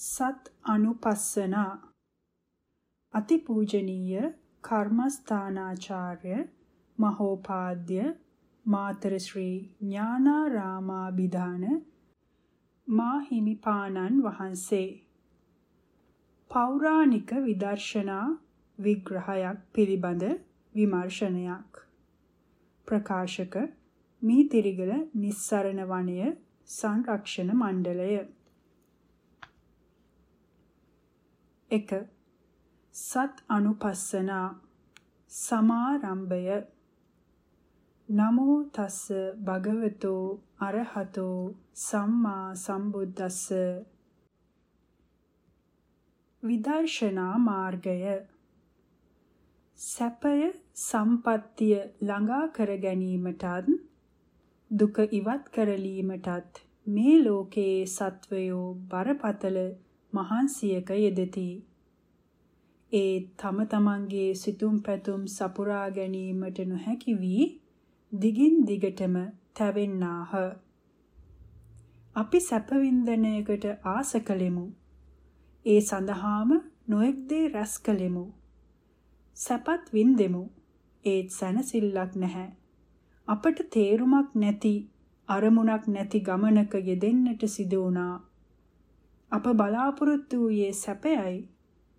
සත් අනුපස්සනා. අතිපූජනීය කර්මස්ථානාචාර්ය මහෝපාද්‍ය මාතර ශ්‍රී ඥානාරාමාභිධාන මා හිමිපාණන් වහන්සේ. පෞරාණික විදර්ශනා විග්‍රහයක් පිළිබඳ විමර්ශනයක්. ප්‍රකාශක මීතිරිගල නිස්සරණ වනය සංරක්ෂණ මණ්ඩලය. 1 සත් අනුපස්සනා. සමාරම්භය. නමෝ තස්ස භගවතෝ අරහතෝ සම්මා සම්බුද්දස්ස. විදර්ශනා මාර්ගය. සැපය සම්පත්තිය ළඟා කර ගැනීමටත් දුක ඉවත් කරලීමටත් මේ ලෝකයේ සත්වයෝ බරපතල මහන්සියක යෙදෙති. ඒ තම තමන්ගේ සිතුම් පැතුම් සපුරා ගැනීමට නොහැකි වී දිගින් දිගටම තැවෙන්නාහ. අපි සැප වින්දනයකට ආස කළෙමු. ඒ සඳහාම නොඑක් දේ රැස් කළෙමු. සැපත් වින්දෙමු. ඒත් සැනසෙල්ලක් නැහැ. අපට තේරුමක් නැති අරමුණක් නැති ගමනක යෙදෙන්නට සිදු වුණා. අප බලාපොරොත්තු වූයේ සැපයයි.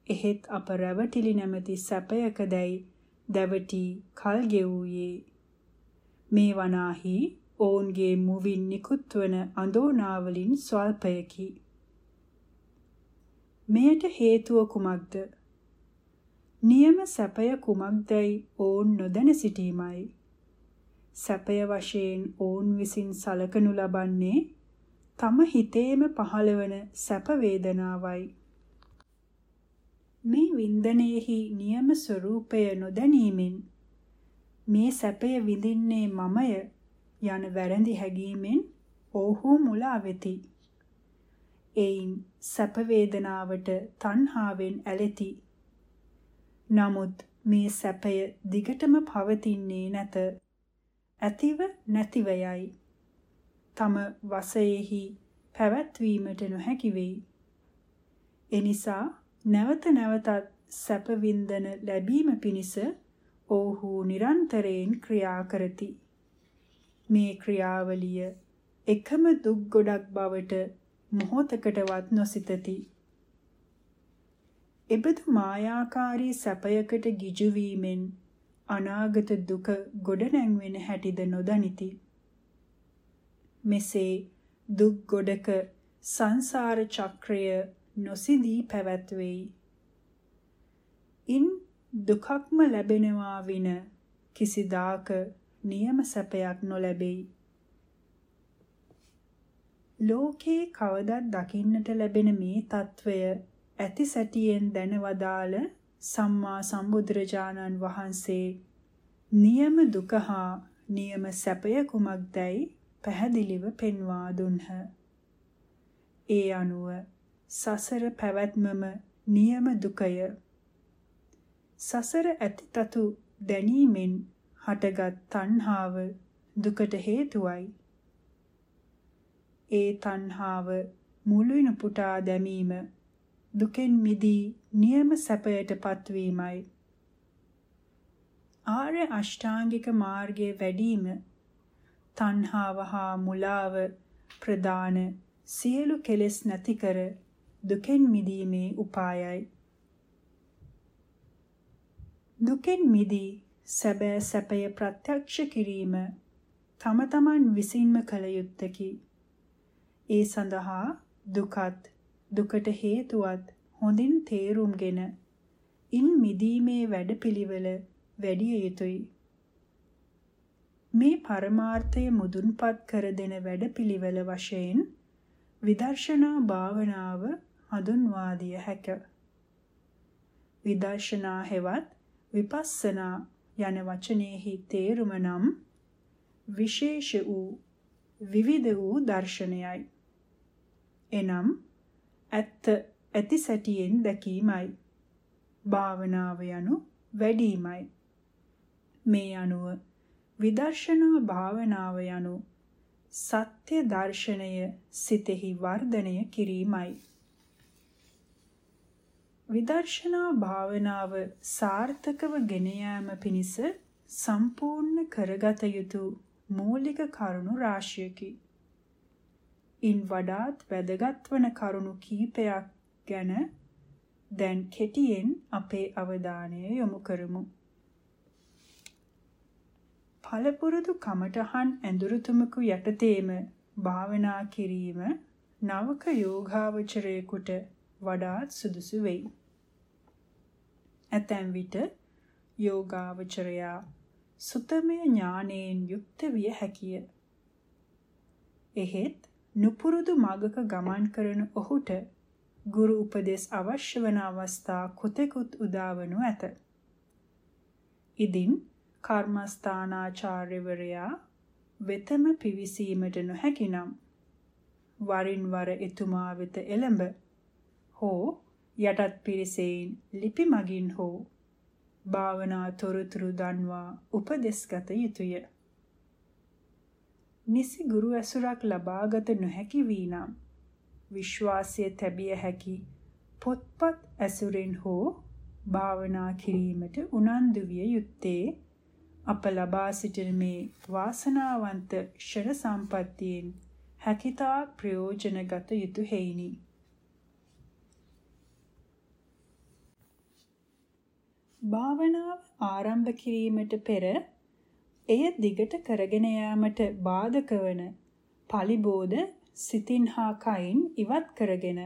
එහෙත් අප රැවටිලි නැමැති සැපයකදැයි දැවටි කල් ගෙවූයේ. මේ වනාහි ඔවුන්ගේ මුවින් නිකුත්වන අඳෝනාවලින් ස්වල්පයකි. මෙයට හේතුව කුමක්ද? නියම සැපය කුමක්දයි ඔවුන් නොදැන සිටීමයි. සැපය වශයෙන් ඔවුන් විසින් සලකනු ලබන්නේ තම හිතේම පහළවන සැප වේදනාවයි. මේ වින්දනයේහි නියම ස්වરૂපය නොදැනීමෙන් මේ සැපය විඳින්නේ මමය යන වැරදි හැඟීමෙන් ඔවුහු මුලා වෙති. එයින් සැප වේදනාවට තණ්හාවෙන් ඇලෙති. නමුත් මේ සැපය දිගටම පවතින්නේ නැත. ඇතිව නැතිව යයි. තම වශයෙහි පැවැත්වීමට නොහැකි වෙයි. එනිසා නැවත නැවතත් සැප වින්දන ලැබීම පිණිස ඔවුහු නිරන්තරයෙන් ක්‍රියා කරති. මේ ක්‍රියාවලිය එකම දුක් ගොඩක් බවට මොහොතකටවත් නොසිතති. එබඳු මායාකාරී සැපයකට ගිජු වීමෙන් අනාගත දුක ගොඩනැංවෙන හැටිද නොදනිති. මෙසේ දුක් ගොඩක සංසාර චක්‍රය නොසිදී පැවැත්වෙයි. ඉන් දුකක්ම ලැබෙනවා වින කිසිදාක නියම සැපයක් නොලැබෙයි. ලෝකේ කවදත් දකින්නට ලැබෙන මේ తত্ত্বය ඇති සැටියෙන් දැනවදාළ සම්මා සම්බුදුරජාණන් වහන්සේ නියම දුක හා නියම සැපය කුමක්දයි පැහැදිලිව පෙන්වා දුන්හ. ඒ අනුව සසර පැවැත්මම නියම දුකය. සසර ඇතිතතු දැනීමෙන් හටගත් තණ්හාව දුකට හේතුවයි. ඒ තණ්හාව මුලින් පුටා දැමීම දුකෙන් මිදී නියම සැපයට පත්වීමයි. ආර්ය අෂ්ටාංගික මාර්ගයේ වැඩිම තණ්හාව හා මුලාව ප්‍රදාන සියලු කෙලෙස් නැති කර දුකෙන් මිදීමේ උපායයි. දුකෙන් මිදී සැබෑ සැපය ප්‍රත්‍යක්ෂ කිරීම තම තමන් විසින්ම කළ යුත්තකි. ඒ සඳහා දුකත් දුකට හේතුවත් හොඳින් තේරුම්ගෙන ඉන් මිදීමේ වැඩපිළිවෙල වැඩි යුතුය. මේ පරමාර්ථය මුදුන්පත් කර දෙන වැඩපිළිවෙල වශයෙන් විදර්ශනා භාවනාව හඳුන්වා දිය හැක. විදර්ශනා හෙවත් විපස්සනා යන වචනයෙහි තේරුම නම් විශේෂ වූ විවිධ වූ දර්ශනයයි. එනම් ඇත්ත ඇති සැටියෙන් දැකීමයි. භාවනාව යනු වැඩිමයි. මේ අනුව විදර්ශනා භාවනාව යනු සත්‍ය දර්ශනය සිතෙහි වර්ධනය කිරීමයි. විදර්ශනා භාවනාව සාර්ථකව ගෙන යාම පිණිස සම්පූර්ණ කරගත යුතු මූලික කරුණු රාශියකි. ඉන් වඩාත් වැදගත් වන කරුණු කීපයක් ගැන දැන් කෙටියෙන් අපේ අවධානය යොමු කරමු. පළපුරුදු කමඨහන් ඇඳුරුතුමකු යටතේම භාවනා කිරීම නවක යෝගාවචරයෙකුට වඩාත් සුදුසු වෙයි. ඇතැම් විට යෝගාවචරයා සුතමය ඥානයෙන් යුක්ත විය හැකිය. එහෙත් නුපුරුදු මගක ගමන් කරන ඔහුට ගුරු උපදෙස් අවශ්‍ය වන අවස්ථා කොතෙකුත් උදාවනු ඇත. ඉදින් කර්මස්ථානාචාර්යවරයා වෙතම පිවිසීමට නොහැකිනම් වරින් වර එතුමා වෙත එළඹ හෝ යටත් පිරිසෙන් ලිපි මගින් හෝ භාවනා තොරතුරු දන්වා උපදෙස්ගත යුතුය. නිසි ගුරු ඇසුරක් ලබාගත නොහැකි වී නම් විශ්වාසය තැබිය හැකි පොත්පත් ඇසුරෙන් හෝ භාවනා කිරීමට උනන්දු විය යුත්තේ අප ලබා සිටින මේ වාසනාවන්ත ක්ෂණ සම්පත්තියෙන් හැකිතා ප්‍රයෝජනගත යුතු හේිනි. භාවනාව ආරම්භ කිරීමට පෙර එය දිගට කරගෙන යාමට බාධක වන පලිබෝධ සිතින් හා කයින් ඉවත් කරගෙන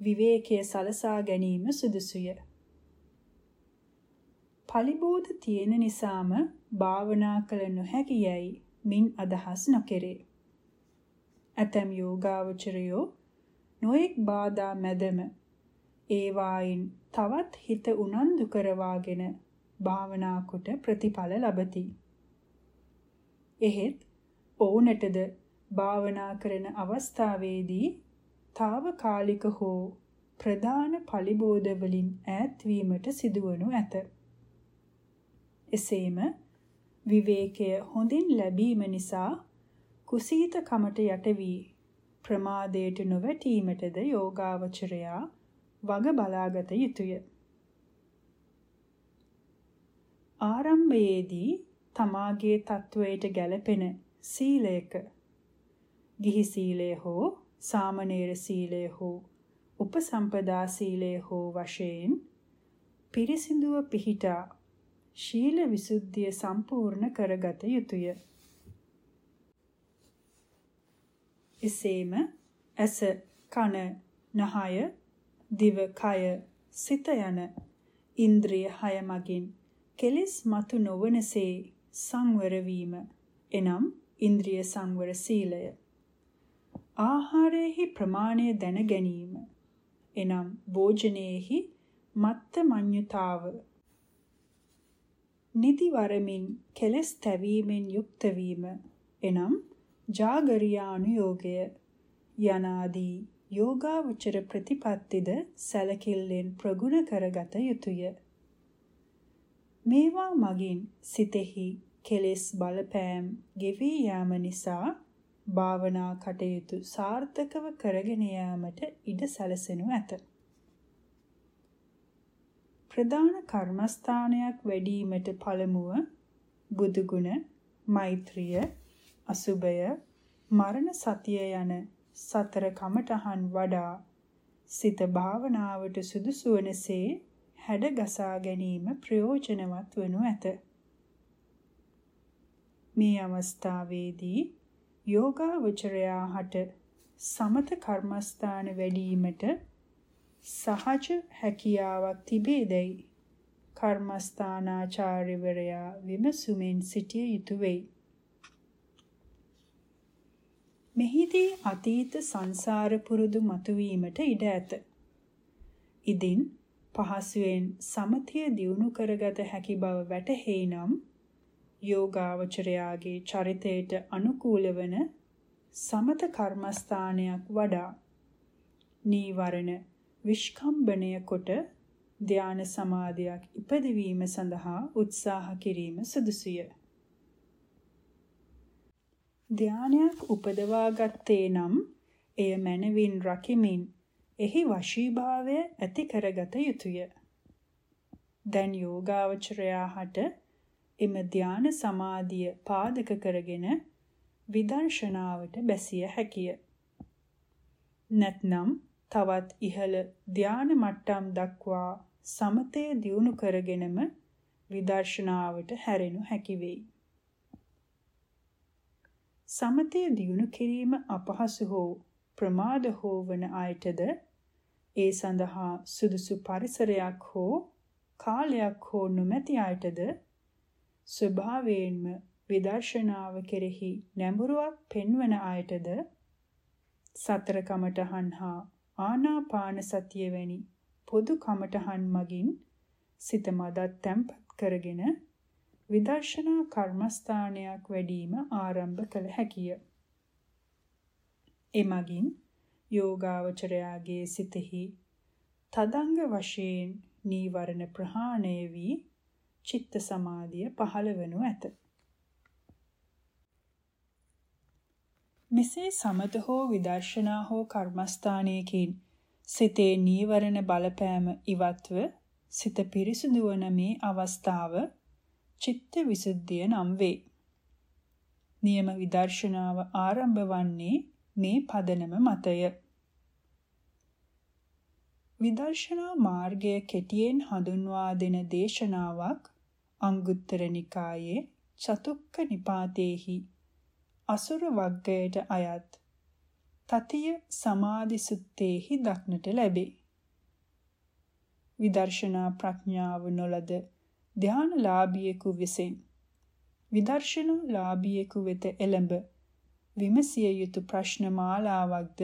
විවේකයේ සලසා ගැනීම සුදුසුය. පලිබෝධ තියෙන නිසාම භාවනා කළ නොහැකි යයි මින් අදහස් නොකෙරේ. ඇතැම් යෝගාවචරයෝ නොඑක් බාධා මැදම ඒවායින් තවත් හිත උනන්දු කරවාගෙන භාවනා කොට ප්‍රතිඵල ලබති. එහෙත් ඔවුනටද භාවනා කරන අවස්ථාවේදී తాවකාලික හෝ ප්‍රධාන පලිබෝධ වලින් ඈත් වීමට සිදුවනු ඇත. එසේම විවේකය හොඳින් ලැබීම නිසා කුසීතකමට යට වී ප්‍රමාදයට නොවැටීමටද යෝගාවචරයා වග බලාගත යුතුය. ආරම්භයේදී තමාගේ තත්වයට ගැළපෙන සීලයක ගිහි සීලය හෝ සාමණේර සීලය හෝ උපසම්පදා සීලය හෝ වශයෙන් පිරිසිදුව පිහිටා ශීල විසුද්ධිය සම්පූර්ණ කරගත යුතුය. එසේම ඇස කන නහය දිව කය සිත යන ඉන්ද්‍රිය හය මගින් කෙලෙස් මතු නොවනසේ සංවර වීම. එනම් ඉන්ද්‍රිය සංවර සීලය. ආහාරයේහි ප්‍රමාණය දැන ගැනීම. එනම් භෝජනයේහි මත්ත මඤ්ඤතාව. නිදි වරමින් කෙලස් තැවීමෙන් යුක්ත වීම. එනම් ජාගරියානුയോഗය යනාදී යෝගාවචර ප්‍රතිපත්තිද සැලකිල්ලෙන් ප්‍රගුණ කරගත යුතුය. මේවා මගින් සිතෙහි කෙලෙස් බලපෑම් ගෙවී යාම නිසා භාවනා කටයුතු සාර්ථකව කරගෙන යාමට ඉඩ සැලසෙනු ඇත. ප්‍රධාන කර්මස්ථානයක් වැඩිවීමට පළමුව බුදුගුණ, මෛත්‍රිය, අසුබය මරණ සතිය යන සතර කමඨහන් වඩා සිත භාවනාවට සුදුසු වනසේ හැඩ ගසා ගැනීම ප්‍රයෝජනවත් වනු ඇත. මේ අවස්ථාවේදී යෝගාවචරයා හට සමත කර්මස්ථාන වැඩිවීමට සහජ හැකියාවක් තිබේදයි කර්මස්ථානාචාර්යවරයා විමසුමින් සිටිය යුතුය වෙයි. මෙහිදී අතීත සංසාර පුරුදු මතුවීමට ඉඩ ඇත. ඉදින් පහසුවෙන් සමතිය දියුණු කරගත හැකි බව වැටහෙයි නම් යෝගාවචරයාගේ චරිතයට අනුකූල වන සමත කර්මස්ථානයක් වඩා නීවරණ විස්කම්බණය කොට ධාන සමාධියක් ඉපදවීම සඳහා උත්සාහ කිරීම සුදුසුය. ධානයක් උපදවා ගත්තේ නම් එය මනවින් රකිමින් එහි වශීභාවය ඇති කරගත යුතුය. දැන් යෝගාවචරයා හට එම ධාන සමාධිය පාදක කරගෙන විදර්ශනාවට බැසිය හැකිය. නැත්නම් තවත් ඉහළ ධාන මට්ටම් දක්වා සමතේ දියුණු කරගෙනම විදර්ශනාවට හැරෙනු හැකි වෙයි. සමතේ දියුණු කිරීම අපහසු හෝ ප්‍රමාද හෝ වන අයටද ඒ සඳහා සුදුසු පරිසරයක් හෝ කාලයක් හෝ නොමැති අයටද ස්වභාවයෙන්ම විදර්ශනාව කෙරෙහි නැඹුරුවක් පෙන්වන අයටද සතර කමඨහන් හා ආනාපාන සතිය වැනි පොදු කමඨහන් මගින් සිත මදත් තැම්පත් කරගෙන විදර්ශනා කර්මස්ථානයක් වැඩිම ආරම්භ කළ හැකිය. එමගින් යෝගාවචරයාගේ සිතෙහි තදංග වශයෙන් නීවරණ ප්‍රහාණය වී චිත්ත සමාධිය පහළ වනු ඇත. මෙසේ සමත හෝ විදර්ශනා හෝ කර්මස්ථානයකින් සිතේ නීවරණ බලපෑම ඉවත්ව සිත පිරිසුදු වන මේ අවස්ථාව චිත්ත විසුද්ධිය නම් වේ. නියම විදර්ශනාව ආරම්භ වන්නේ මේ පදනම මතය. විදර්ශනා මාර්ගය කෙටියෙන් හඳුන්වා දෙන දේශනාවක් අංගුත්තර නිකායේ චතුක්ක නිපාතේහි අසුර වග්ගයට අයත් තතිය සමාධි සුත්තේහි දක්නට ලැබේ. විදර්ශනා ප්‍රඥාව නොලද ධානලාභියෙකු විසින් විදර්ශනා ලාභියෙකු වෙත එළඹ විමසිය යුතු ප්‍රශ්න මාලාවක්ද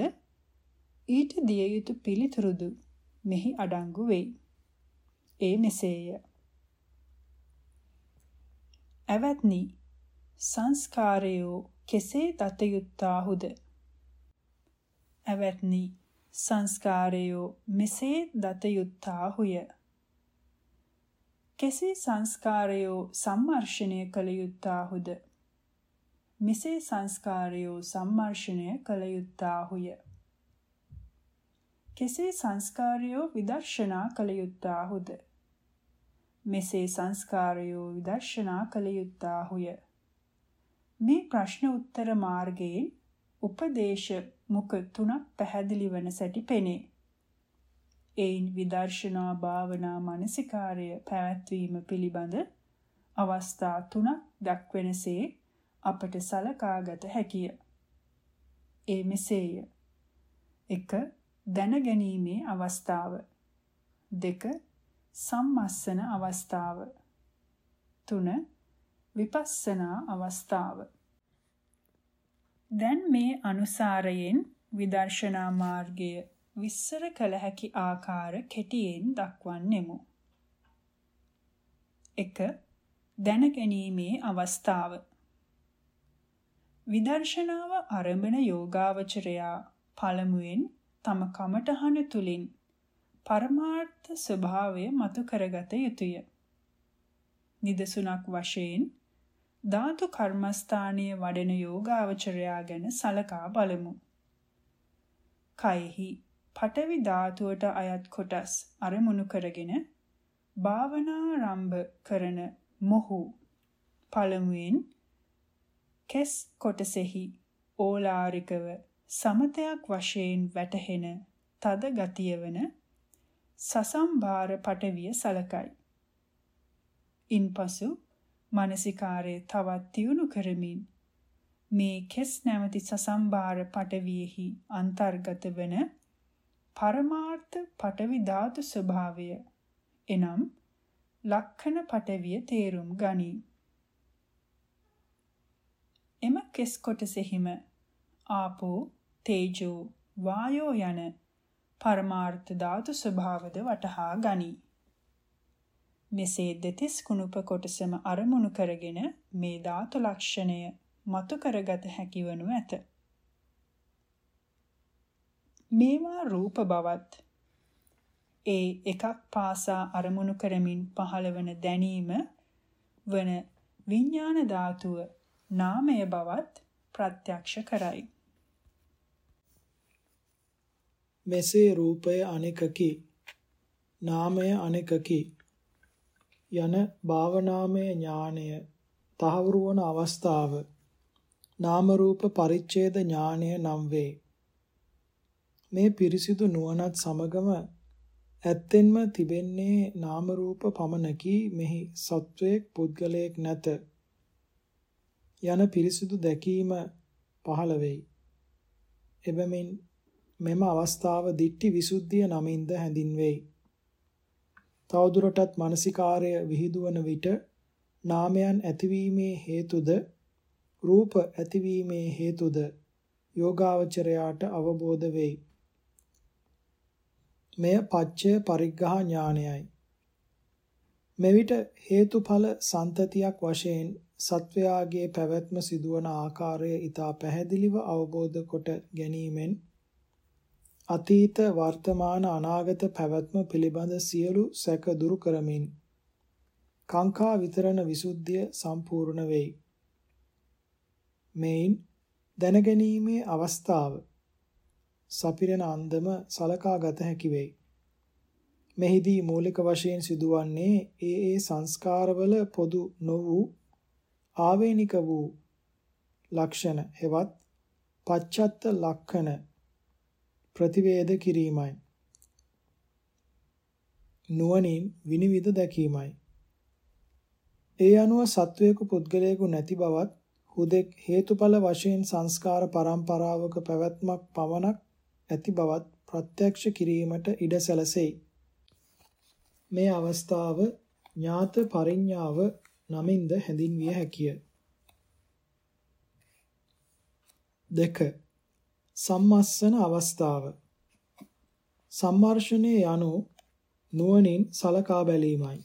ඊට දිය යුතු පිළිතුරුදු මෙහි අඩංගු වෙයි. ඒ මෙසේය. ඇවත්නි සංස්කාරයෝ කෙසේ දත යුත්තාහුද ඇවැත්නි සංස්කාරයෝ මෙසේ දත යුත්තාහුය කෙසේ සංස්කාරයෝ සම්මර්ෂණය කළ යුත්තාහුද? මෙසේ සංස්කාරයෝ සම්මර්ෂණය කළ යුත්තාහුය. කෙසේ සංස්කාරයෝ විදර්ශනා කළ යුත්තාහුද? මෙසේ සංස්කාරයෝ විදර්ශනා කළ යුත්තාහුය. මේ ප්‍රශ්න උත්තර මාර්ගයේ උපදේශ මුඛ තුනක් පැහැදිලි වන සැටි පෙනේ. එයින් විදර්ශනා භාවනා මානසිකාර්ය පැවැත්වීම පිළිබඳ අවස්ථා තුනක් දක්වනසේ අපට සලකාගත හැකිය. ඒ මෙසේය. 1. දැනගැනීමේ අවස්ථාව. 2. සම්මස්සන අවස්ථාව. 3. විපස්සනා අවස්ථාව දැන් මේ අනුසාරයෙන් විදර්ශනා මාර්ගය විස්තර කළ හැකි ආකාර කෙටියෙන් දක්වන්නෙමු. 1. දැනගැනීමේ අවස්ථාව විදර්ශනාව ආරම්භන යෝගාවචරයා පළමුවෙන් තම කමඨහන තුලින් පරමාර්ථ ස්වභාවය මතු කරගත යුතුය. නිදසුනක් වශයෙන් ධාතු කර්මස්ථානීය වඩන යෝගාවචරයා ගැන සලකා බලමු. කයෙහි පඨවි ධාතුවට අයත් කොටස් අරමුණු කරගෙන භාවනාරම්භ කරන මොහු පළමුවෙන් කෙස් කොටසෙහි ඕලාරිකව සමතයක් වශයෙන් වැටහෙන තද ගතිය වන සසම්භාර පටවිය සලකයි. ඉන්පසු මානසිකාරය තවත් තියුණු කරමින් මේ කෙස් නැමැති සසම්බාර පටවියෙහි අන්තර්ගත වන පරමාර්ථ පටවි ධාතු ස්වභාවය එනම් ලක්ෂණ පටවිය තේරුම් ගනී. එම කෙස් කොටසෙහිම ආපෝ තේජෝ වායෝ යන පරමාර්ථ ධාතු ස්වභාවද වටහා ගනී. මෙසේ දෙතිස් කුණුප කොටසම අරමුණු කරගෙන මේ ධාතු ලක්ෂණය මතු කරගත හැකි වනු ඇත. මේවා රූප බවත් ඒ එකක් පාසා අරමුණු කරමින් පහළවන දැනීම වන විඥාන ධාතුව නාමය බවත් ප්‍රත්‍යක්ෂ කරයි. මෙසේ රූපය අනෙකකි නාමය අනෙකකි යන භාවනාමය ඥානය තහවුරු වන අවස්ථාව නාම රූප පරිච්ඡේද ඥානය නම් වේ මේ පිරිසිදු නුවණත් සමගම ඇත්තෙන්ම තිබෙන්නේ නාම රූප පමණකි මෙහි සත්වයක් පුද්ගලයෙක් නැත යන පිරිසිදු දැකීම පහළ වෙයි එබැවින් මෙම අවස්ථාව දිට්ටි විසුද්ධිය නමින්ද හැඳින්වෙයි. තවදුරටත් මානසිකාර්ය විහිදුවන විට නාමයන් ඇතිවීමේ හේතුද රූප ඇතිවීමේ හේතුද යෝගාවචරයාට අවබෝධ වෙයි. මෙය පච්චය පරිග්‍රහ ඥානයයි. මෙවිට හේතුඵල සන්තතියක් වශයෙන් සත්වයාගේ පැවැත්ම සිදුවන ආකාරය ඊට පැහැදිලිව අවබෝධ කොට ගැනීමෙන් අතීත වර්තමාන අනාගත පැවැත්ම පිළිබඳ සියලු සැක දුරු කරමින් කාංකා විතරණ විසුද්ධිය සම්පූර්ණ වෙයි. මේන් දැනගැනීමේ අවස්ථාව සපිරෙන අන්දම සලකා ගත හැකි වෙයි. මෙහිදී මූලික වශයෙන් සිදුවන්නේ ඒ ඒ සංස්කාරවල පොදු නො වූ ආවේනික වූ ලක්ෂණ හෙවත් පච්චත්ත ලක්ෂණ ප්‍රතිවේද කිරීමයි නුවණින් විනිවිද දැකීමයි ඒ අනුව සත්වයක පුද්ගලයෙකු නැති බවත් හුදෙක් හේතුඵල වශයෙන් සංස්කාර පරම්පරාවක පැවැත්මක් පමණක් ඇති බවත් ප්‍රත්‍යක්ෂ කිරීමට ඉඩ සැලසෙයි මේ අවස්ථාව ඥාත පරිඥාව නමින්ද හැඳින්විය හැකිය. දෙක සම්මස්සන අවස්ථාව සම්මර්ෂණයේ යනු නුවණින් සලකා බැලීමයි.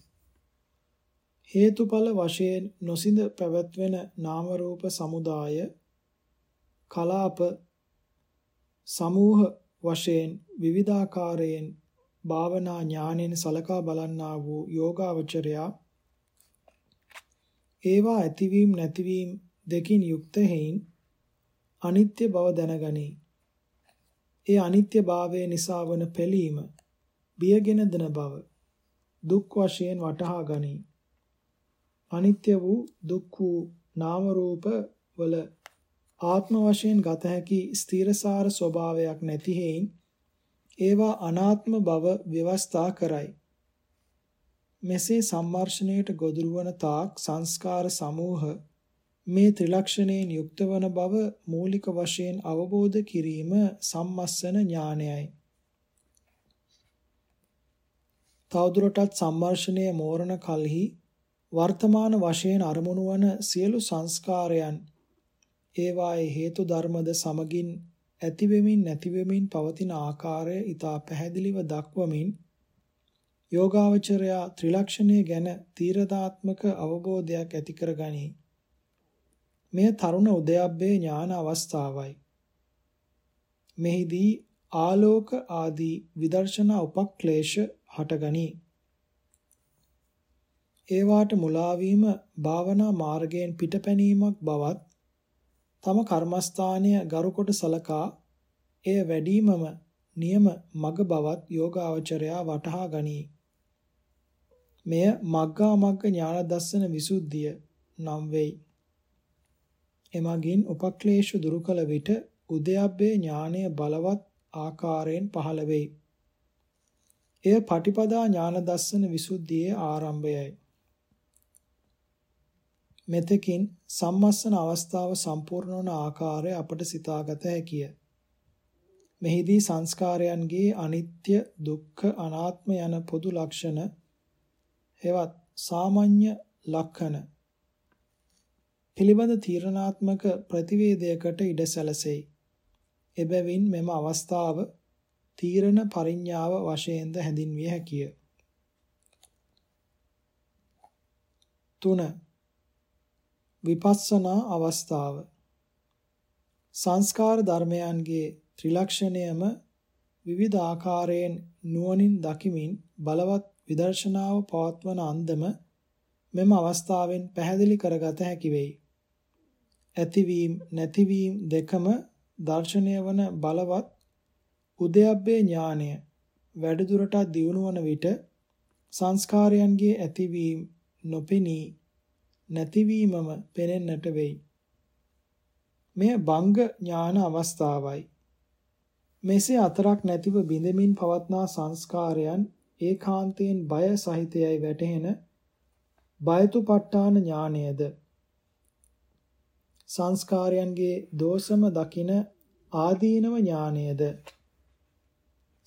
හේතුඵල වශයෙන් නොසිඳ පැවැත්වෙන නාම රූප සමුදාය කලාප සමූහ වශයෙන් විවිධාකාරයෙන් භාවනා ඥානෙන් සලකා බලන්නා වූ යෝගාවචරයා ඒවා ඇතිවීම නැතිවීම දෙකින් යුක්ත හේයින් අනිත්‍ය බව දැනගනී. ඒ අනිත්‍ය භාවය නිසා වන පෙළීම බියගෙන දන බව දුක් වශයෙන් වටහා ගනී. අනිත්‍ය වූ දුක් වූ නාම රූප වල ආත්ම වශයෙන් ගත හැකි ස්ථීරසාර ස්වභාවයක් නැති හේයින් ඒවා අනාත්ම බව ව්‍යවස්ථා කරයි. මෙසේ සම්මර්ෂණයට ගොදුරු වන තාක් සංස්කාර සමූහ මේ ත්‍රිලක්ෂණයෙන් යුක්ත වන බව මූලික වශයෙන් අවබෝධ කිරීම සම්මස්සන ඥානයයි. තවදුරටත් සම්මර්ෂණයේ මෝරණ කලෙහි වර්තමාන වශයෙන් අරමුණු වන සියලු සංස්කාරයන් ඒවායේ හේතු ධර්මද සමගින් ඇතිවෙමින් නැතිවෙමින් පවතින ආකාරය ඊට පැහැදිලිව දක්වමින් යෝගාවචරයා ත්‍රිලක්ෂණය ගැන තීරදාත්මක අවබෝධයක් ඇති කරගනී. මෙය තරුණ උදයබ්බේ ඥාන අවස්ථාවයි. මෙහිදී ආලෝක ආදී විදර්ශනා උපක්ලේශ හටගනී. ඒවාට මුලා වීම භාවනා මාර්ගයෙන් පිටපැනීමක් බවත් තම කර්මස්ථානය ගරුකොට සලකා එය වැඩිමම නියම මග බවත් යෝගාවචරයා වටහා ගනී. මෙය මග්ගා මග්ග ඥාන දස්සන විසුද්ධිය නම් වෙයි. එමගින් උපක්ලේශ දුරු කළ විට උද්‍යප්පේ ඥානය බලවත් ආකාරයෙන් පහළ වෙයි. එය පටිපදා ඥාන දස්සන විසුද්ධියේ ආරම්භයයි. මෙතකින් සම්මස්සන අවස්ථාව සම්පූර්ණ වන ආකාරය අපට සිතාගත හැකිය. මෙහිදී සංස්කාරයන්ගේ අනිත්‍ය, දුක්ඛ, අනාත්ම යන පොදු ලක්ෂණ හෙවත් සාමාන්‍ය ලක්ෂණ පිළිබඳ තීරණාත්මක ප්‍රතිවේදයකට ඉඩ සැලසෙයි. එබැවින් මෙම අවස්ථාව තීරණ පරිඥාව වශයෙන්ද හැඳින්විය හැකිය. 3 විපස්සනා අවස්ථාව සංස්කාර ධර්මයන්ගේ ත්‍රිලක්ෂණයම විවිධ ආකාරයෙන් නුවණින් දකිමින් බලවත් විදර්ශනාව පවත්වන අන්දම මෙම අවස්ථාවෙන් පැහැදිලි කරගත හැකි වෙයි. ඇතිවීම නැතිවීම දෙකම දර්ශනය වන බලවත් උද්‍යප්පේ ඥානය වැඩිදුරටත් දියුණු වන විට සංස්කාරයන්ගේ ඇතිවීම නොපෙනී නැතිවීමම පෙනෙන්නට වෙයි. මෙය භංග ඥාන අවස්ථාවයි. මෙසේ අතරක් නැතිව බිඳමින් පවත්නා සංස්කාරයන් ඒකාන්තයෙන් බය සහිතයයි වැටහෙන බයතුපට්ඨාන ඥානයද සංස්කාරයන්ගේ දෝෂම දකින ආදීනව ඥානයද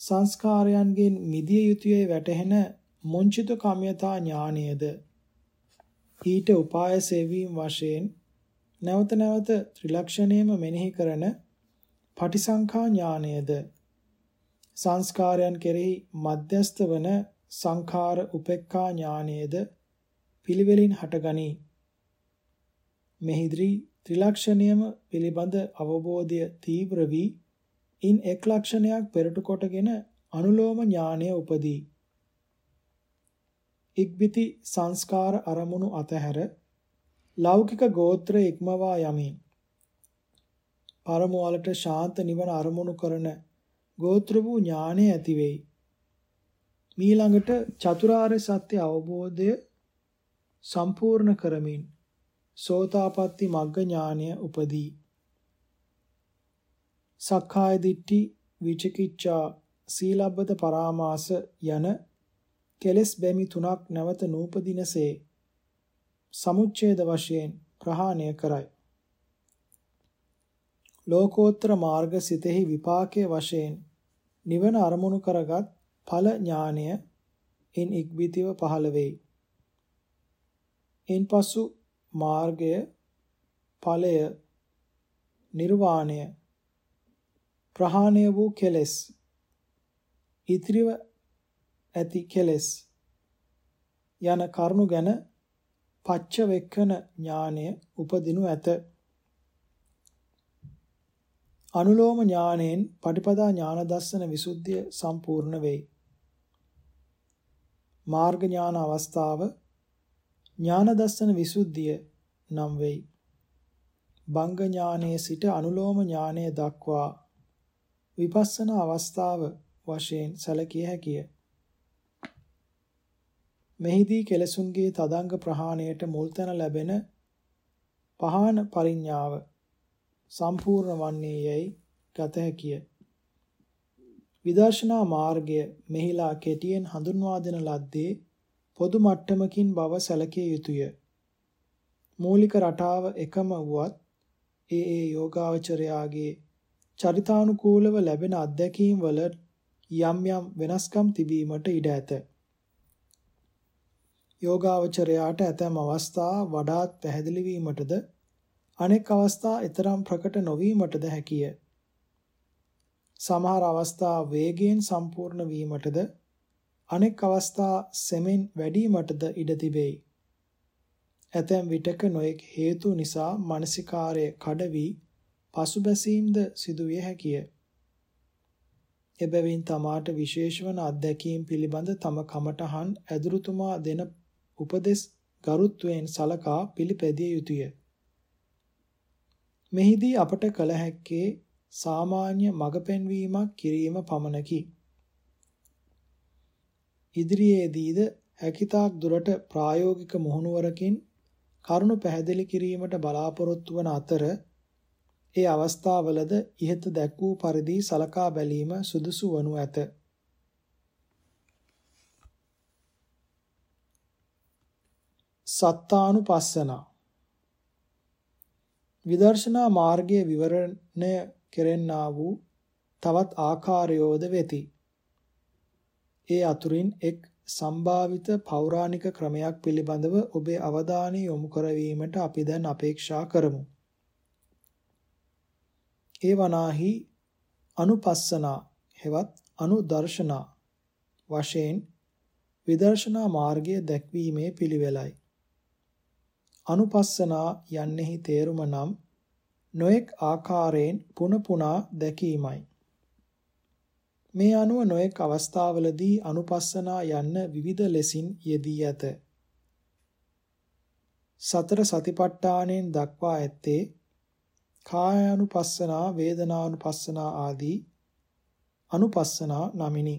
සංස්කාරයන්ගෙන් මිදිය යුතුයයි වැටහෙන මුංචිත කම්යතා ඥානයද ඊට උපාය සෙවීම වශයෙන් නැවත නැවත ත්‍රිලක්ෂණයම මෙනෙහි කරන පටිසංඛා ඥානයද සංස්කාරයන් කෙරෙහි මධ්‍යස්ත වන සංඛාර උපේක්ඛා ඥානයේද පිළිවෙලින් හටගනී. මෙහිදී ත්‍රිලක්ෂණයම පිළිබඳ අවබෝධය තීව්‍ර වී ඉන් එක් ලක්ෂණයක් පෙරට කොටගෙන අනුලෝම ඥානය උපදී. ඉක්බිති සංස්කාර අරමුණු අතහැර ලෞකික ගෝත්‍ර ඉක්මවා යමින් පරම වලට ශාන්ත නිවන අරමුණු කරන ගෝත්‍ර වූ ඥානය ඇති වෙයි. මීළඟට චතුරාර්ය සත්‍ය අවබෝධය සම්පූර්ණ කරමින් සෝතාපට්ටි මග්ග ඥානය උපදී. සක්කාය දිට්ඨි විචිකිච්ඡා සීලබ්බත පරාමාස යන කෙලෙස් බැමි තුනක් නැවත නූපදිනසේ සමුච්ඡේද වශයෙන් ප්‍රහාණය කරයි. ලෝකෝත්තර මාර්ග සිතෙහි විපාකයේ වශයෙන් නිවන අරමුණු කරගත් ඵල ඥානය ඉන් ඉක්බිතිව පහළ වෙයි. ඉන්පසු මාර්ගය ඵලය නිර්වාණය ප්‍රහාණය වූ කෙලෙස් ඉතිරිව ඇති කෙලෙස් යන කරුණු ගැන පච්ච වෙක්කන ඥානය උපදිනු ඇත. අනුලෝම ඥාණයෙන් පටිපදා ඥාන දර්ශන විසුද්ධිය සම්පූර්ණ වෙයි. මාර්ග ඥාන අවස්ථාව ඥාන දර්ශන විසුද්ධිය නම් වෙයි. බංග ඥානයේ සිට අනුලෝම ඥානය දක්වා විපස්සනා අවස්ථාව වශයෙන් සැලකිය හැකිය. මෙහිදී කෙලසුන්ගේ තදංග ප්‍රහාණයට මුල්තැන ලැබෙන පහන පරිඥාව සම්පූර්ණ වන්නේ යයි ගත හැකිය. විදර්ශනා මාර්ගය මෙහිලා කෙටියෙන් හඳුන්වා දෙන ලද්දේ පොදු මට්ටමකින් බව සැලකිය යුතුය. මූලික රටාව එකම වුවත් ඒ ඒ යෝගාවචරයාගේ චරිතානුකූලව ලැබෙන අත්දැකීම් වල යම් යම් වෙනස්කම් තිබීමට ඉඩ ඇත. යෝගාවචරයාට ඇතැම් අවස්ථා වඩාත් පැහැදිලි වීමටද අනෙක් අවස්ථා ඊතරම් ප්‍රකට නොවීමටද හැකිය. සමහර අවස්ථා වේගයෙන් සම්පූර්ණ වීමටද අනෙක් අවස්ථා සෙමෙන් වැඩිවීමටද ඉඩ තිබේ. ඇතැම් විටක නොයෙක් හේතු නිසා මානසිකාරය කඩ වී පසුබැසීම්ද සිදුවිය හැකිය. එබැවින් තමාට විශේෂ වන අත්දැකීම් පිළිබඳ තම කමටහන් ඇදුරුතුමා දෙන උපදෙස් ගරුත්වයෙන් සලකා පිළිපැදිය යුතුය. මෙහිදී අපට කළ හැක්කේ සාමාන්‍ය මඟ පෙන්වීමක් කිරීම පමණකි. ඉදිරියේදීද හැකිතාක් දුරට ප්‍රායෝගික මුහුණුවරකින් කරුණු පැහැදිලි කිරීමට බලාපොරොත්තු වන අතර ඒ අවස්ථාවලද ඉහත දැක් වූ පරිදි සලකා බැලීම සුදුසු වනු ඇත. සත්තානුපස්සනා විදර්ශනා මාර්ගයේ විවරණය කෙරෙන්නා වූ තවත් ආකාරයෝද වෙති. ඒ අතුරින් එක් සම්භාවිත පෞරාණික ක්‍රමයක් පිළිබඳව ඔබේ අවධානය යොමු කරවීමට අපි දැන් අපේක්ෂා කරමු. ඒ වනාහි අනුපස්සනා හෙවත් අනුදර්ශනා වශයෙන් විදර්ශනා මාර්ගය දැක්වීමේ පිළිවෙලයි. අනුපස්සනා යන්නෙහි තේරුම නම් නොඑක් ආකාරයෙන් පුන පුනා දැකීමයි. මේ අනුව නොඑක් අවස්ථාවලදී අනුපස්සනා යන්න විවිධ ලෙසින් යෙදී ඇත. සතර සතිපට්ඨානෙන් දක්වා ඇත්තේ කායානුපස්සනා, වේදනානුපස්සනා ආදී අනුපස්සනා නමිනි.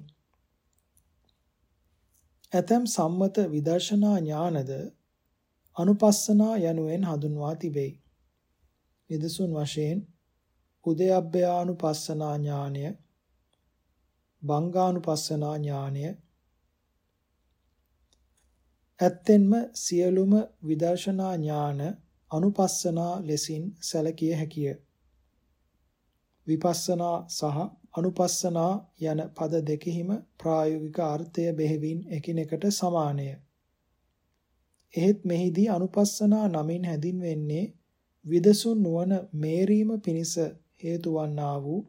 ඇතම් සම්මත විදර්ශනා ඥානද අනුපස්සනා යනුවෙන් හඳුන්වා තිබේ. නිදසුන් වශයෙන් උදයබ්බයානුපස්සනා ඥානය, බංගානුපස්සනා ඥානය, ඇත්තෙන්ම සියලුම විදර්ශනා ඥාන අනුපස්සනා ලෙසින් සැලකිය හැකිය. විපස්සනා සහ අනුපස්සනා යන පද දෙකෙහිම ප්‍රායෝගික අර්ථය බෙහෙවින් එකිනෙකට සමානය. එහෙත් මෙහිදී අනුපස්සනා නමින් හැඳින්වෙන්නේ විදසුන් නුවණ මේරීම පිණිස හේතු වන්නා වූ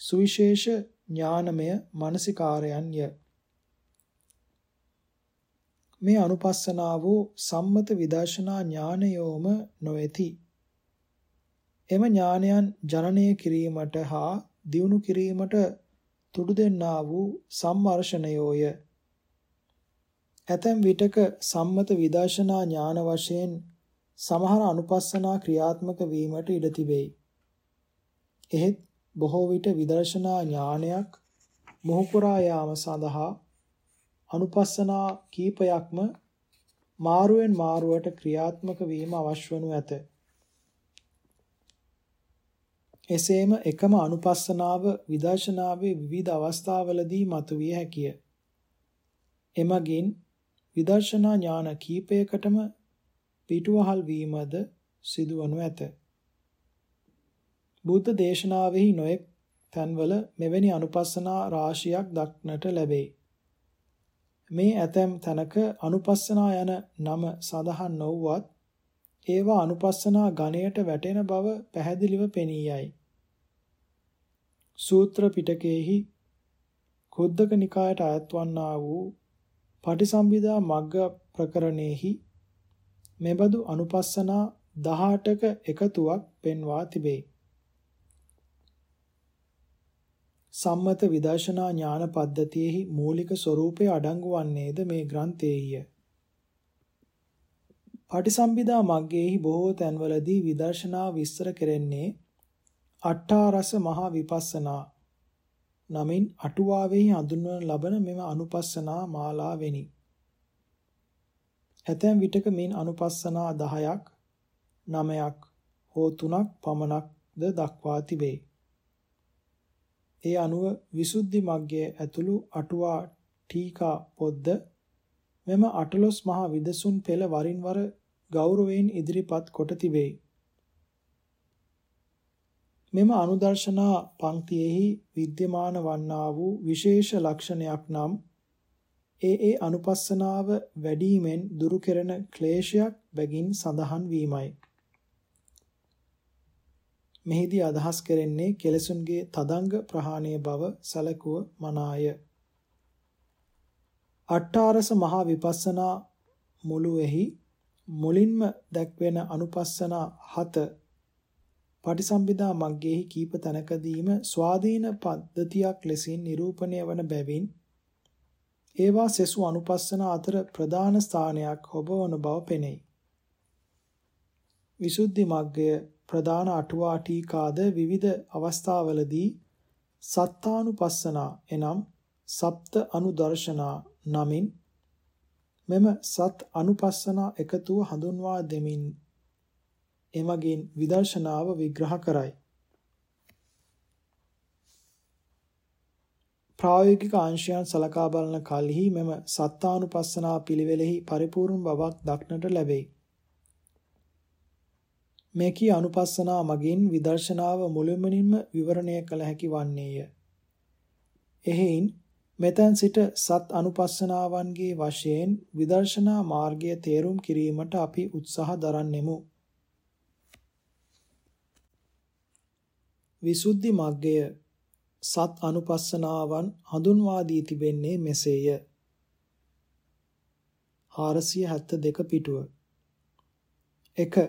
සුවිශේෂ ඥානමය මානසිකාරයන්ය. මේ අනුපස්සනාව සම්මත විදර්ශනා ඥානයෝම නොවේති. එම ඥානයන් ජනනය කිරීමට හා දියුණු කිරීමට තුඩු දෙන්නා වූ සම්මර්ෂණයෝය. ඇතැම් විටක සම්මත විදර්ශනා ඥාන වශයෙන් සමහර අනුපස්සනා ක්‍රියාත්මක වීමට ඉඩ තිබේ. එහෙත් බොහෝ විට විදර්ශනා ඥානයක් මොහු පුරා යාම සඳහා අනුපස්සනා කීපයක්ම මාරුවෙන් මාරුවට ක්‍රියාත්මක වීම අවශ්‍ය වනු ඇත. එසේම එකම අනුපස්සනාව විදර්ශනාවේ විවිධ අවස්ථාවලදී මතුවිය හැකිය. එමගින් විදර්ශනා ඥාන කීපයකටම පිටුවහල් වීමද සිදුවනු ඇත. බුද්ධ දේශනාවෙහි නොයෙක් තන්වල මෙවැනි අනුපස්සනා රාශියක් දක්නට ලැබේ. මේ ඇතැම් තැනක අනුපස්සනා යන නම සඳහන් නොවුවත් ඒවා අනුපස්සනා ගණයට වැටෙන බව පැහැදිලිව පෙනී යයි. සූත්‍ර පිටකයේහි කුද්දක නිකායට අයත් වන්නා වූ පටිසම්භිදා මග්ග ප්‍රකරණෙහි මෙබඳු අනුපස්සනා 18ක එකතුවක් පෙන්වා තිබේ. සම්මත විදර්ශනා ඥාන පද්ධතියෙහි මූලික ස්වરૂපය අඩංගු වන්නේද මේ ග්‍රන්ථයේය. පටිසම්භිදා මග්ගයේහි බොහෝ තැන්වලදී විදර්ශනා විස්තර කෙරෙන්නේ අට්ඨාරස මහා විපස්සනා නමින් අටුවාවෙහි හඳුන්වන ලබන මෙම අනුපස්සනා මාලාවෙනි. ඇතැම් විටක මින් අනුපස්සනා 10ක් 9ක් හෝ 3ක් පමණක්ද දක්වා තිබේ. ඒ අනුව විසුද්ධි මග්ගයේ ඇතුළු අටුවා ටීකා පොද්ද මෙම අටලොස් මහා විදසුන් පෙළ වරින් වර ගෞරවයෙන් ඉදිරිපත් කොට තිබේ. මෙම අනුදර්ශනා පංක්තියෙහි විද්‍යමාන වන්නා වූ විශේෂ ලක්ෂණයක් නම් ඒ ඒ අනුපස්සනාව වැඩිමෙන් දුරු කෙරෙන ක්ලේශයක් බැගින් සඳහන් වීමයි. මෙහිදී අදහස් කරන්නේ කෙලසුන්ගේ තදංග ප්‍රහාණය බව සැලකුව මනාය. අට්ඨාරස මහා විපස්සනා මුලුෙහි මුලින්ම දැක්වෙන අනුපස්සනා හත පටිසම්භිදා මග්ගයේහි කීප තැනකදීම ස්වාධීන පද්ධතියක් ලෙසින් නිරූපණය වන බැවින් ඒවා සෙසු අනුපස්සන අතර ප්‍රධාන ස්ථානයක් හොබවන බව පෙනෙයි. විසුද්ධි මග්ගය ප්‍රධාන අටුවා ටීකාද විවිධ අවස්ථාවලදී සත්තානුපස්සනා එනම් සප්ත අනුදර්ශනා නමින් මෙම සත් අනුපස්සනා එකතුව හඳුන්වා දෙමින් එමගින් විදර්ශනාව විග්‍රහ කරයි. ප්‍රායෝගික අංශයන් සලකා බලන කලෙහි මෙම සත්තානුපස්සනා පිළිවෙලෙහි පරිපූර්ණ බවක් දක්නට ලැබේ. මේකී අනුපස්සනා මගින් විදර්ශනාව මුළුමනින්ම විවරණය කළ හැකි වන්නේය. එහෙයින් මෙතෙන් සිට සත් අනුපස්සනාවන්ගේ වශයෙන් විදර්ශනා මාර්ගය තේරුම් කිරීමට අපි උත්සාහ දරන්නෙමු. විසුද්ධි මග්ගය සත් අනුපස්සනාවන් හඳුන්වා දී තිබෙන්නේ මෙසේය. 472 පිටුව. 1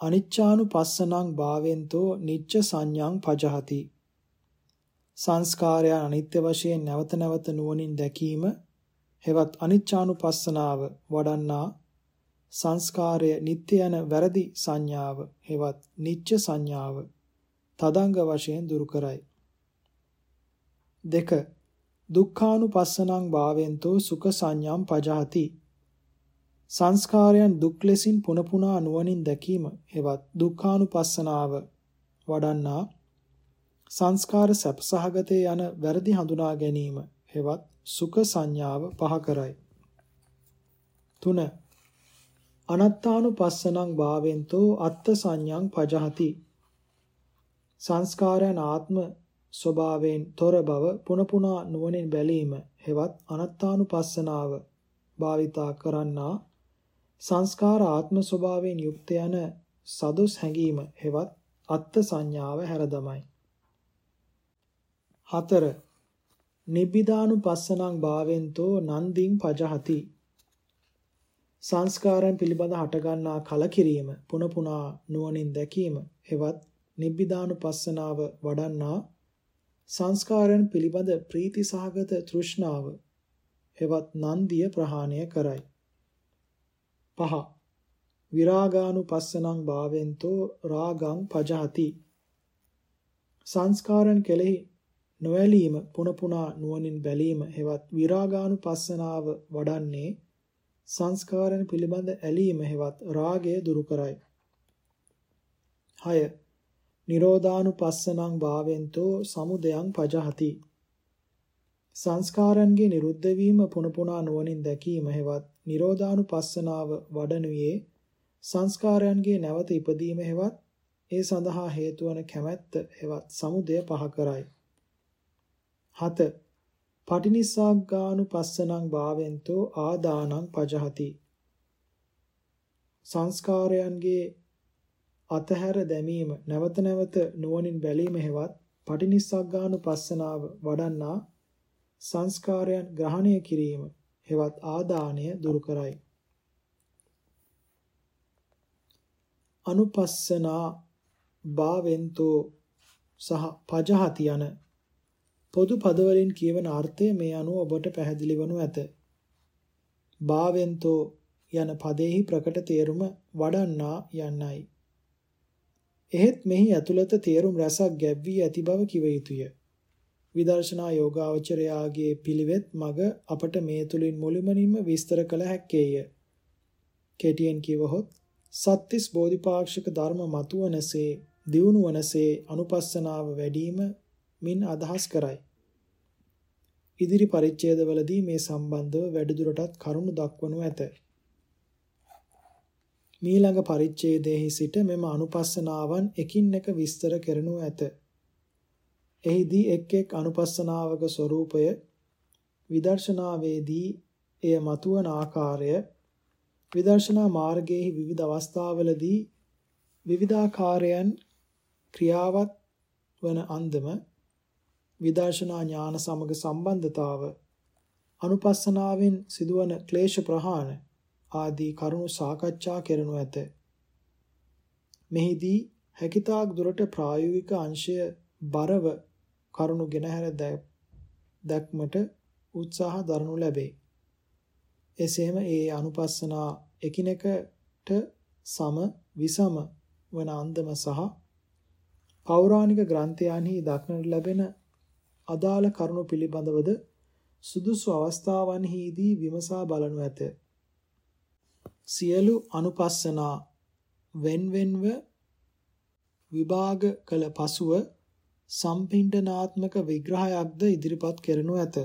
අනිච්චානුපස්සනං භාවෙන්තෝ නිච්ච සංඥං පජහති. සංස්කාරයන් අනිත්‍ය වශයෙන් නැවත නැවත නුවණින් දැකීම හෙවත් අනිච්චානුපස්සනාව වඩන්නා සංස්කාරය නිට්ටය යන වැරදි සංඥාව හෙවත් නිච්ච සංඥාව තදංග වශයෙන් දුරු කරයි දෙක දුක්ඛානුපස්සනං භාවෙන්තෝ සුඛ සංඥාම් පජහති සංස්කාරයන් දුක් ලෙසින් පුන පුනා නුවණින් දැකීම හෙවත් දුක්ඛානුපස්සනාව වඩන්නා සංස්කාර සැපසහගතේ යන වැරදි හඳුනා ගැනීම හෙවත් සුඛ සංඥාව පහ කරයි. 3. අනත්තානුපස්සනං භාවෙන්තෝ අත්ත් සංඥං පජහති. සංස්කාරයන් ආත්ම ස්වභාවයෙන් තොර බව පුන පුනා නුවණින් බැලීම හෙවත් අනත්තානුපස්සනාව භාවිතා කරන්නා සංස්කාර ආත්ම ස්වභාවයෙන් යුක්ත යන සදොස් හැඟීම හෙවත් අත්ත් සංඥාව හැරදමයි. 4. නිබ්බිදානුපස්සනං භාවෙන්තෝ නන්දිං පජහති සංස්කාරයන් පිළිබඳ හටගන්නා කලකිරීම පුන පුනා නුවණින් දැකීම හෙවත් නිබ්බිදානුපස්සනාව වඩන්නා සංස්කාරයන් පිළිබඳ ප්‍රීති සහගත තෘෂ්ණාව හෙවත් නන්දිය ප්‍රහාණය කරයි. පහ විරාගානුපස්සනං භාවෙන්තෝ රාගං පජහති සංස්කාරයන් කෙලෙහි නොඇලීම පුන පුනා නුවණින් බැලීම හෙවත් විරාගානුපස්සනාව වඩන්නේ සංස්කාරයන් පිළිබඳ ඇලීම හෙවත් රාගය දුරු කරයි. 6. නිරෝධානුපස්සනං භාවෙන්තෝ සමුදයං පජහති. සංස්කාරයන්ගේ නිරුද්ධ වීම පුන පුනා නුවණින් දැකීම හෙවත් නිරෝධානුපස්සනාව වඩනුයේ සංස්කාරයන්ගේ නැවත ඉපදීම හෙවත් ඒ සඳහා හේතු වන කැමැත්ත හෙවත් සමුදය පහ කරයි. 7. පටිනිස්සග්ගානුපස්සනං භාවෙන්තෝ ආදානං පජහති සංස්කාරයන්ගේ අතහැර දැමීම නැවත නැවත නුවණින් බැලීම හේවත් පටිනිස්සග්ගානුපස්සනාව වඩන්නා සංස්කාරයන් ග්‍රහණය කිරීම හේවත් ආදානය දුරු කරයි අනුපස්සනා භාවෙන්තෝ සහ පජහති යන පොදු පදවලින් කියවන අර්ථය මේ අනුව ඔබට පැහැදිලි වනු ඇත. භාවෙන්තෝ යන පදෙහි ප්‍රකට තේරුම වඩන්නා යන්නයි. එහෙත් මෙහි ඇතුළත තේරුම් රසක් ගැබ්වී ඇති බව කිව යුතුය. විදර්ශනා යෝගාවචරයාගේ පිළිවෙත් මග අපට මේ තුලින් මුළුමනින්ම විස්තර කළ හැක්කේය. කෙටියෙන් කිවහොත් සත්‍තිස් බෝධිපාක්ෂික ධර්ම මතුවනසේ දියුණුවනසේ අනුපස්සනාව වැඩිම මින් අදහස් කරයි. ඉදිරි පරිච්ඡේදවලදී මේ සම්බන්ධව වැඩිදුරටත් කරුණු දක්වනු ඇත. මීළඟ පරිච්ඡේදයේ සිට මෙම අනුපස්සනාවන් එකින් එක විස්තර කරනු ඇත. එහිදී එක් එක් අනුපස්සනාවක ස්වરૂපය විදර්ශනාවේදී එය මතුවන ආකාරය විදර්ශනා මාර්ගයේ විවිධ අවස්ථාවලදී විවිධාකාරයන් ක්‍රියාවත් වන අන්දම විදර්ශනා ඥාන සමග සම්බන්ධතාව අනුපස්සනාවෙන් සිදුවන ක්ලේශ ප්‍රහාණ ආදී කරුණු සාකච්ඡා කරනු ඇත. මෙහිදී හැකිතාක් දුරට ප්‍රායෝගික අංශය බරව කරුණු ගෙනහැර දැක්මට උත්සාහ දරනු ලැබේ. එසේම ඒ අනුපස්සනා එකිනෙකට සම විසම වන අන්දම සහ පෞරාණික ග්‍රන්ථයන්හි දක්නට ලැබෙන අදාළ කරුණු පිළිබඳවද සුදුසු අවස්ථාවන්හිදී විමසා බලනු ඇත. සියලු අනුපස්සනා වෙන්වෙන්ව විභාග කළ පසුව සම්පින්ඩනාත්මක විග්‍රහයක්ද ඉදිරිපත් කරනු ඇත.